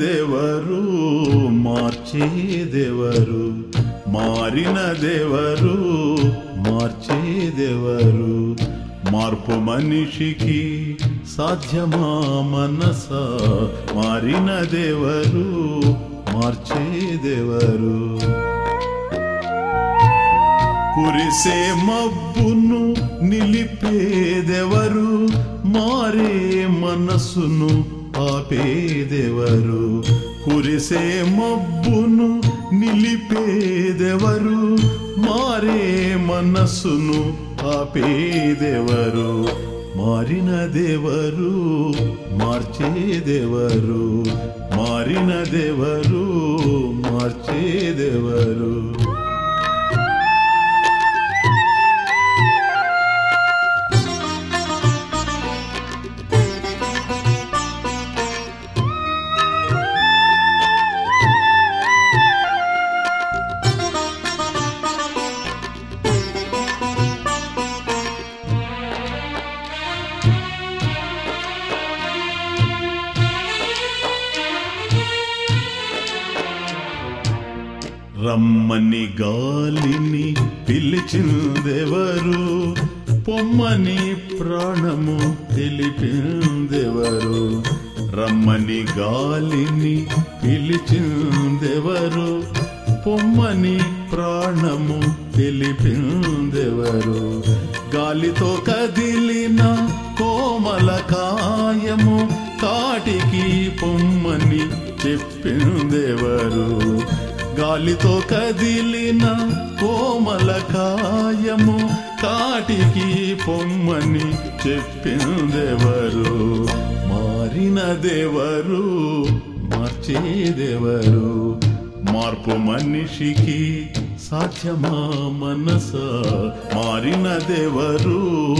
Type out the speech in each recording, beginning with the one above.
దేవరు మార్చే దేవరు. మారిన దేవరు మార్చే దేవరు. మార్పు మనిషికి సాధ్యమా మనస? మారిన దేవరు మార్చే దేవరు. కురిసే మబ్బును నిలిపేదెవరు మారే మనసును ఆపేదెవరు కురిసే మబ్బును నిలిపేదెవరు? మారే మనస్సును ఆపేదెవరు? మారిన దేవరు మార్చేదెవరు? మారిన దేవరు మార్చేదెవరు? రమ్మని గాలిని పిలిచిందెవరు? పొమ్మని ప్రాణము తెలిపిందెవరు? రమ్మని గాలిని పిలిచిందెవరు? పొమ్మని ప్రాణము తెలిపిందెవరు? గాలితో కదిలిన కోమల కాయము కాటికి పొమ్మని చెప్పిందెవరు? గాలితో కదిలిన కోమల కాయము కాటికి పొమ్మని చెప్పిందెవరు? మారిన దేవరు మార్చేదెవరు? మార్పు మనిషికి సాధ్యమా మనస? మారిన దేవరు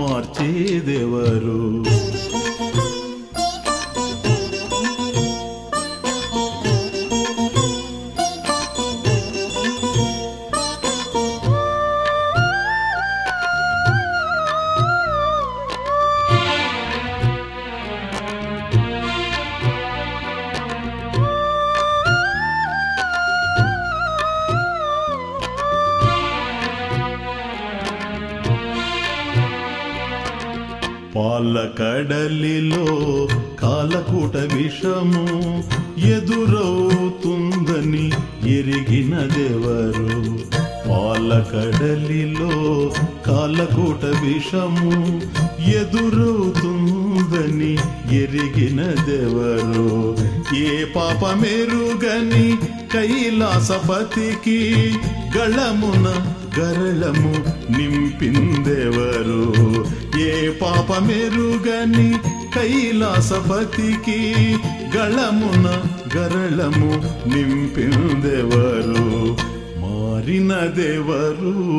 మార్చేదెవరు? పాల కడలిలో కాలకూట విషము ఎదురవుతుందని ఎరిగిన దేవరు. పాల కడలిలో కాలకూట విషము ఎదురవుతుందని ఎరిగిన దేవరు. ఏ పాపమెరుగని కైలాసపతికి గళమున గరళము నింపిందెవరు? ఏ పాపమెరుగని కైలాసపతికి గళమున గరళము నింపిందెవరు? మారిన దేవరు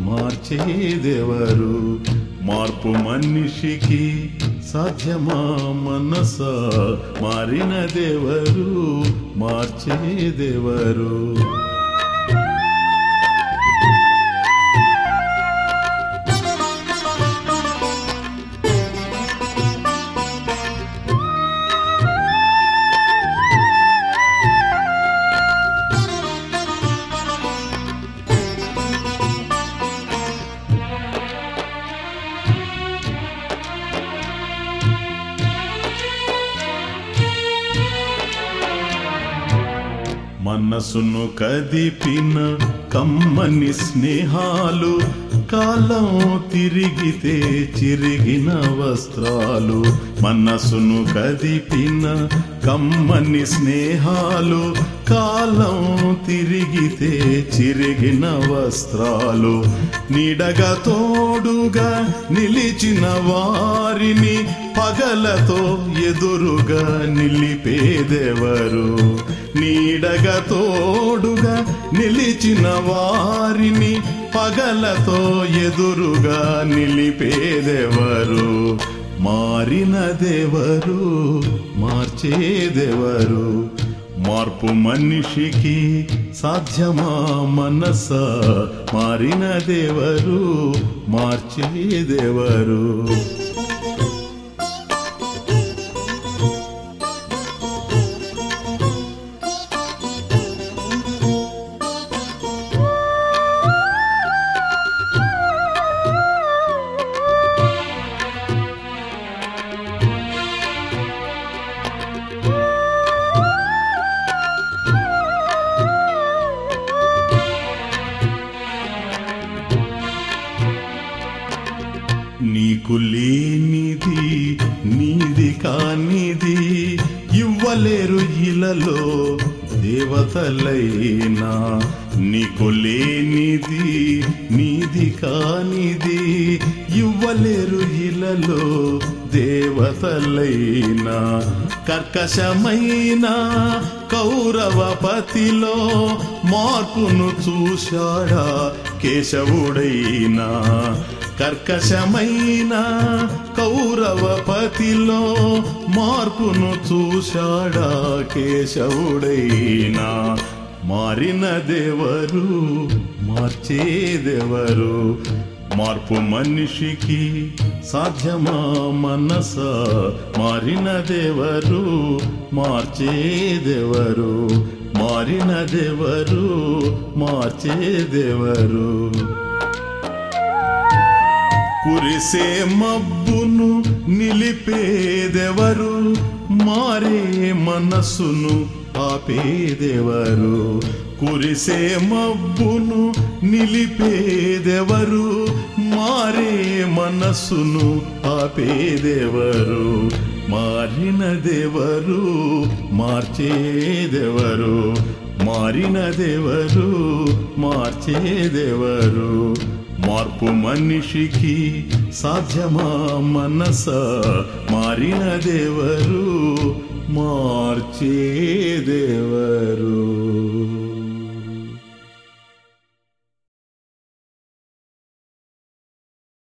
మార్చేదెవరు? మార్పు మనిషికి సాధ్యమా మనస? మారిన దేవరు మార్చేదెవరు? మనసును కదిపిన కమ్మని స్నేహాలు కాలం తిరిగితే చిరిగిన వస్త్రాలు మనసును కదిపిన కమ్మని స్నేహాలు కాలం తిరిగితే చిరిగిన వస్త్రాలు నీడగా తోడుగా నిలిచిన వారిని పగలతో ఎదురుగా నిలిపేదెవరు నీడగ తోడుగా నిలిచిన వారిని పగలతో ఎదురుగా నిలిపేదెవరు? మారిన దేవరు మార్చేదెవరు? మార్పు మనిషికి సాధ్యమా మనస? మారిన దేవరు మార్చేదెవరు? నీకు లేనిది నీది కానిది ఇవ్వలేరు ఇలలో దేవతలైనా. నీకు లేనిది నీది కానిది ఇవ్వలేరు ఇలలో దేవతలైనా. కర్కశమైన కౌరవపతిలో మార్పును చూశాడా కేశవుడైన? కర్కశమైన కౌరవపతిలో మార్పును చూశాడా కేశవుడైనా? మారిన దేవరు మార్చేదెవరు మార్పు మనిషికి సాధ్యమా మనస? మారిన దేవరు మార్చేదెవరు మారిన దేవరు మార్చేదెవరు కురిసే మబ్బును నిలిపేదెవరు? మారే మనసును ఆపేదెవరు? కురిసే మబ్బును నిలిపేదెవరు? మారే మనసును ఆపేదెవరు? మారినదెవరు? మార్చేదెవరు? మారినదెవరు? మార్చేదెవరు? మార్పు మనిషికి సాధ్యమా మనస? మారిన దేవరు మార్చే దేవరు.